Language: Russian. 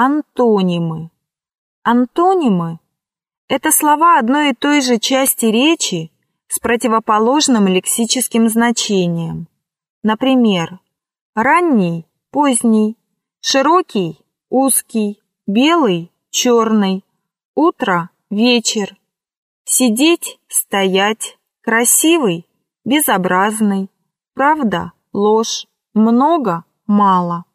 Антонимы. Антонимы – это слова одной и той же части речи с противоположным лексическим значением. Например, ранний – поздний, широкий – узкий, белый – черный, утро – вечер, сидеть – стоять, красивый – безобразный, правда – ложь, много – мало.